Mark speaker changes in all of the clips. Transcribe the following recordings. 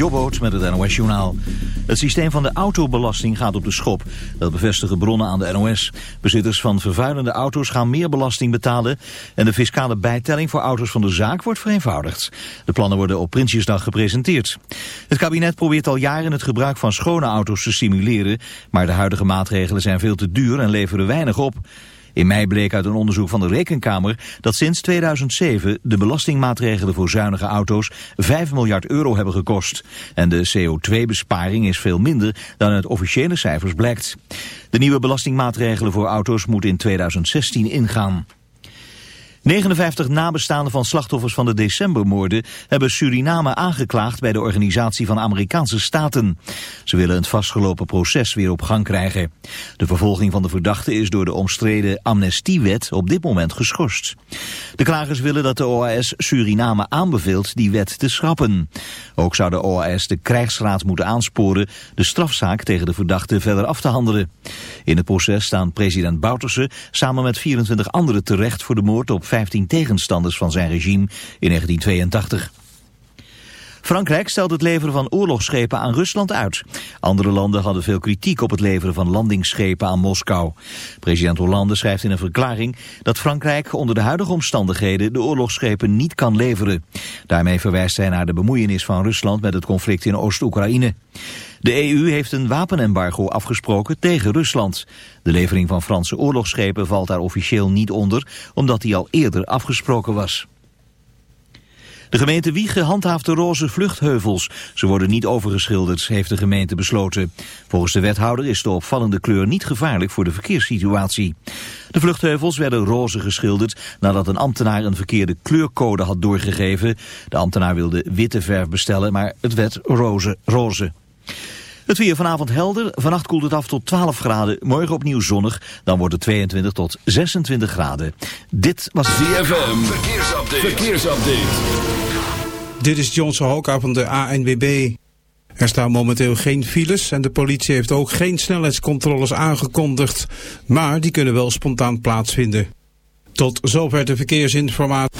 Speaker 1: Jobboot met het NOS Journaal. Het systeem van de autobelasting gaat op de schop. Dat bevestigen bronnen aan de NOS. Bezitters van vervuilende auto's gaan meer belasting betalen... en de fiscale bijtelling voor auto's van de zaak wordt vereenvoudigd. De plannen worden op Prinsjesdag gepresenteerd. Het kabinet probeert al jaren het gebruik van schone auto's te stimuleren... maar de huidige maatregelen zijn veel te duur en leveren weinig op... In mei bleek uit een onderzoek van de Rekenkamer dat sinds 2007 de belastingmaatregelen voor zuinige auto's 5 miljard euro hebben gekost. En de CO2-besparing is veel minder dan uit officiële cijfers blijkt. De nieuwe belastingmaatregelen voor auto's moeten in 2016 ingaan. 59 nabestaanden van slachtoffers van de decembermoorden hebben Suriname aangeklaagd bij de Organisatie van Amerikaanse Staten. Ze willen het vastgelopen proces weer op gang krijgen. De vervolging van de verdachten is door de omstreden amnestiewet op dit moment geschorst. De klagers willen dat de OAS Suriname aanbeveelt die wet te schrappen. Ook zou de OAS de krijgsraad moeten aansporen de strafzaak tegen de verdachten verder af te handelen. In het proces staan president Bouterse samen met 24 anderen terecht voor de moord op 15 tegenstanders van zijn regime in 1982. Frankrijk stelt het leveren van oorlogsschepen aan Rusland uit. Andere landen hadden veel kritiek op het leveren van landingsschepen aan Moskou. President Hollande schrijft in een verklaring dat Frankrijk onder de huidige omstandigheden de oorlogsschepen niet kan leveren. Daarmee verwijst hij naar de bemoeienis van Rusland met het conflict in Oost-Oekraïne. De EU heeft een wapenembargo afgesproken tegen Rusland. De levering van Franse oorlogsschepen valt daar officieel niet onder, omdat die al eerder afgesproken was. De gemeente Wiegen handhaaft de roze vluchtheuvels. Ze worden niet overgeschilderd, heeft de gemeente besloten. Volgens de wethouder is de opvallende kleur niet gevaarlijk voor de verkeerssituatie. De vluchtheuvels werden roze geschilderd nadat een ambtenaar een verkeerde kleurcode had doorgegeven. De ambtenaar wilde witte verf bestellen, maar het werd roze. roze. Het weer vanavond helder. Vannacht koelt het af tot 12 graden. Morgen opnieuw zonnig. Dan wordt het 22 tot 26 graden. Dit was
Speaker 2: ZFM. Verkeersupdate. Verkeersupdate.
Speaker 3: Dit is Johnson Hoka van de ANWB. Er staan momenteel geen files en de politie heeft ook geen snelheidscontroles aangekondigd. Maar die kunnen wel spontaan plaatsvinden. Tot zover de verkeersinformatie.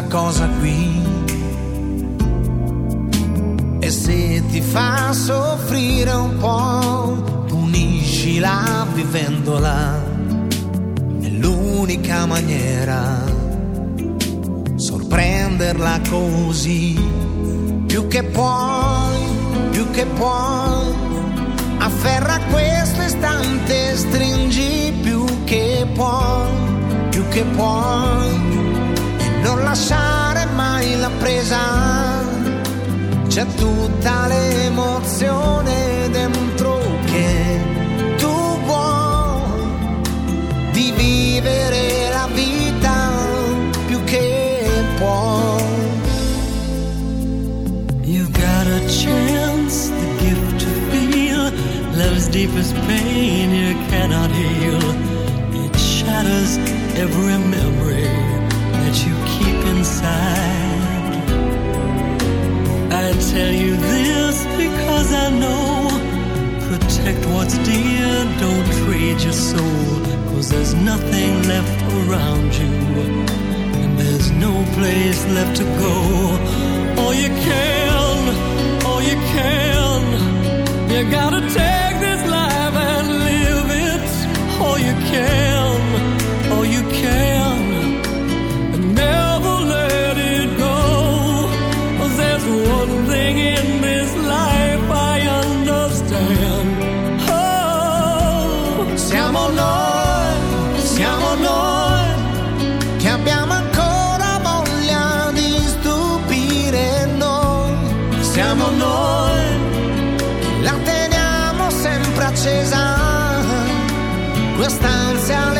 Speaker 4: knock on your soul, cause there's nothing left around you, and there's no place left to go. All you can, all you can, you gotta take.
Speaker 5: stanza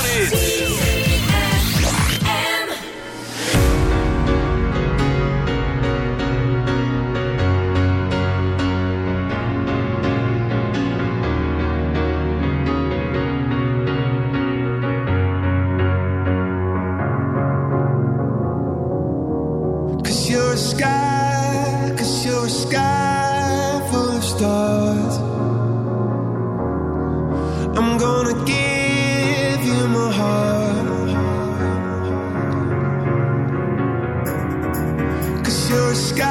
Speaker 6: sky.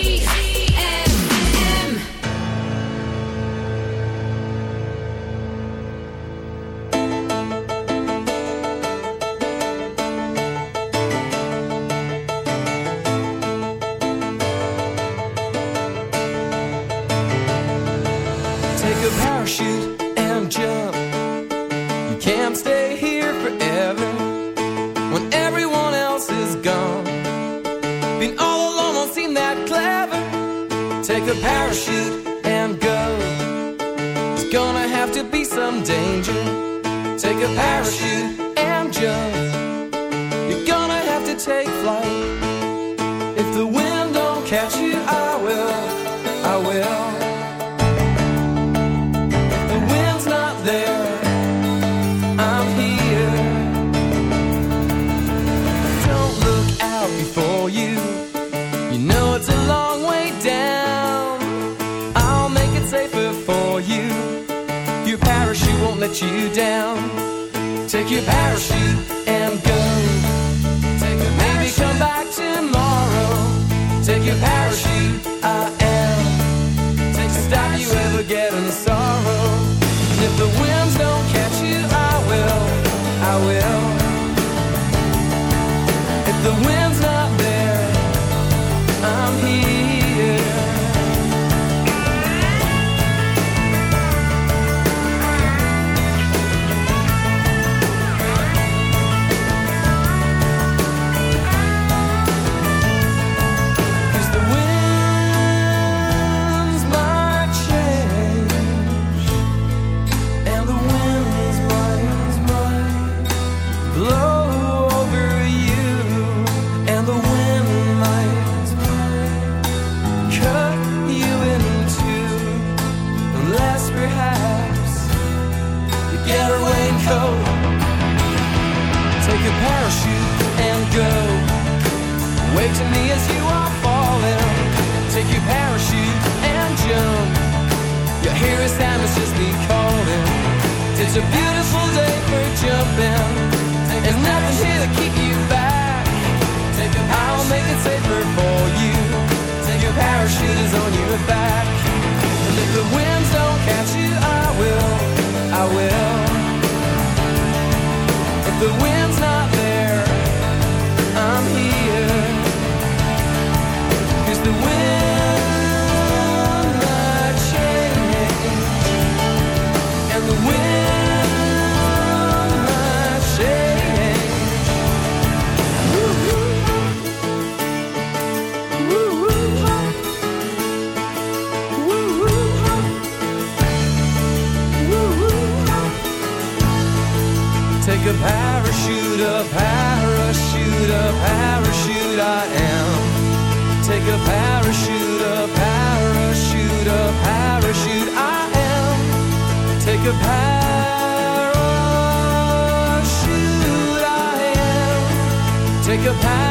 Speaker 7: Take a parachute